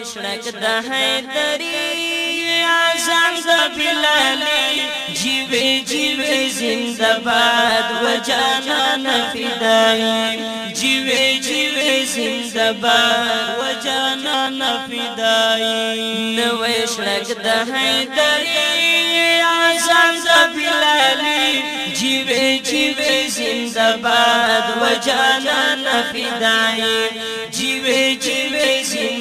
مشرق د حیدری اعظم د بلالی جیوی جیوی زندہ باد و جانان فدائی جیوی جیوی زندہ باد و جانان فدائی نوی شرق د حیدری اعظم د بلالی جیوے جیوے زندہ باد و جانا نفدائی جیوے جیوے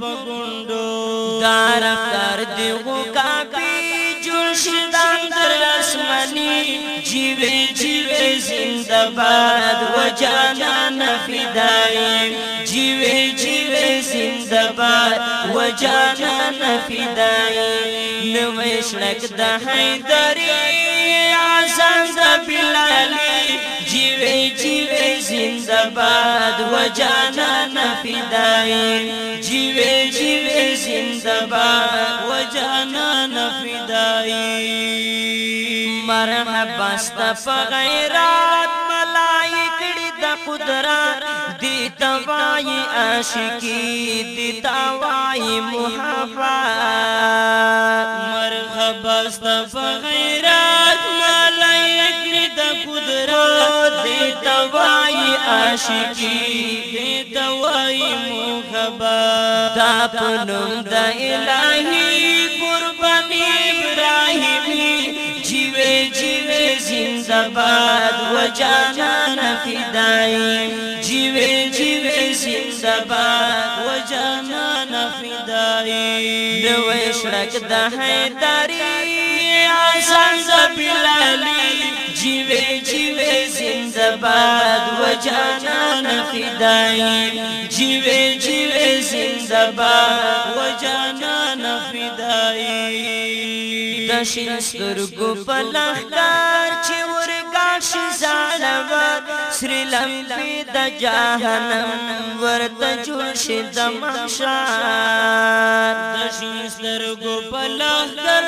پګوندو دارفتار دی غو کاپی جوش دان در اسمانی جیوی جیوی زنده باد و جانان فدائی جیوی جیوی زنده باد و جانان فدائی نویش لک دا حیدری عزان دا بلالی جیوی جیوی زنده باد و جانان فدائی جیوی مستف غیرات ملائی کڑی دا قدرات دی توائی عاشقی دی توائی محبت مرغب استف غیرات ملائی کڑی دا قدرات دی توائی عاشقی دی توائی محبت دا پنم دا الہی قربانی ابراہیمی زندباد و جانان فدائی جیوی جیوی زندباد و جانان فدائی نوی شرک دا حیداری آسان زبلالی جیوی جیوی زندباد و جانان فدائی جیوی جیوی زندباد و جانان فدائی د شینستر کو پلخدار چې ورګاش ظالم سریلمپی د جهنم ورته جوړ شي د محشر د شینستر کو پلخدار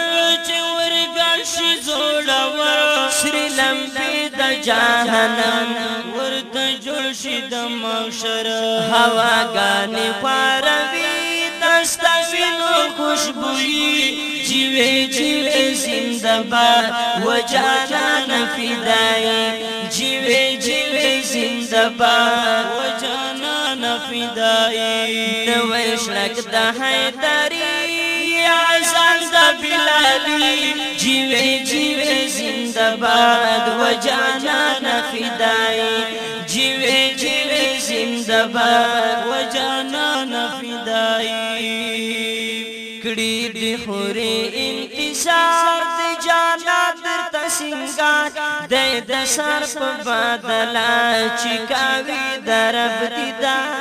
چې ورګاش زوړور سریلمپی د جهنم ورته جوړ شي د محشر هواګانی فاروي ستاسینو خوشبوئی جیوے جیوے زندہ باد و جانان فدائی جیوے جیوے زندہ باد و جانان فدائی نوے شرک دا حیداری عزان دا بلالی جیوے جیوے زندہ باد و جانان فدائی جیوے جیوے زندہ باد و جانان فدائی کڑی دی خوری انتشار دی جانا در تسنگار دی دسر پا بادلا چکاوی درب دی دار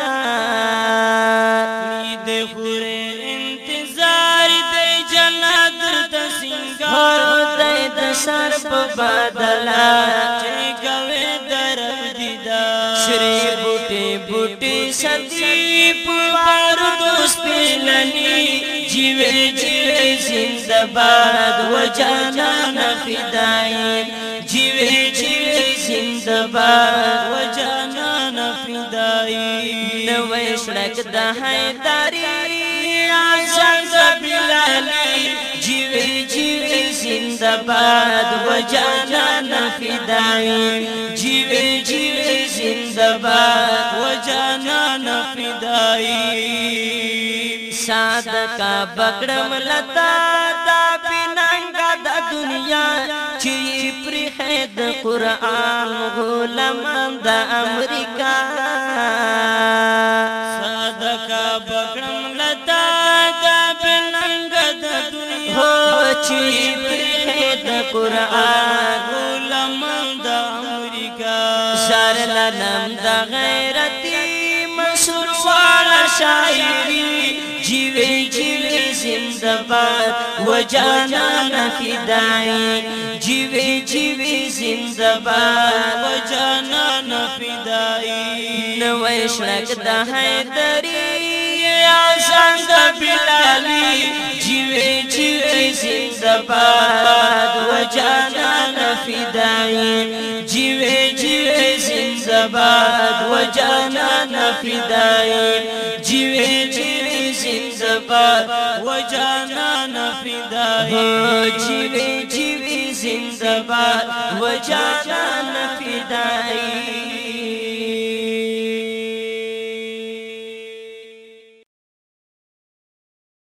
کڑی دی خوری انتظار دی جانا در تسنگار دی دسر پا بادلا چکاوی چې وی چې زنده باد و جانان فدای چې وی چې زنده باد و جانان فدای نو شړک د هیداری اعظم بلالی جیوی جیوی زنده باد و جانان فدای جیوی جیوی زنده باد و جانان فدای کا بکړم لتا دا پیننګا د دنیا چې پرې ہے د قران غلام د امریکا صدقه بکړم لتا دا پیننګا د دنیا هو چې پرې ہے د قران غلام د امریکا سر لنم د غیرتی مشهور والا شاعری جیوی جیوی زندباد و جانان فدائی جیوی جیوی زندباد و جانان فدائی نویش لگ دا حیدری آسان دا بلالی جیوی جیوی زندباد و جانان فدائی جیوی جیوی زندباد و جانان فدائی جیوی جیوی دین زبا و جانان فدای جیوی جیوی زندبا و جانان فدای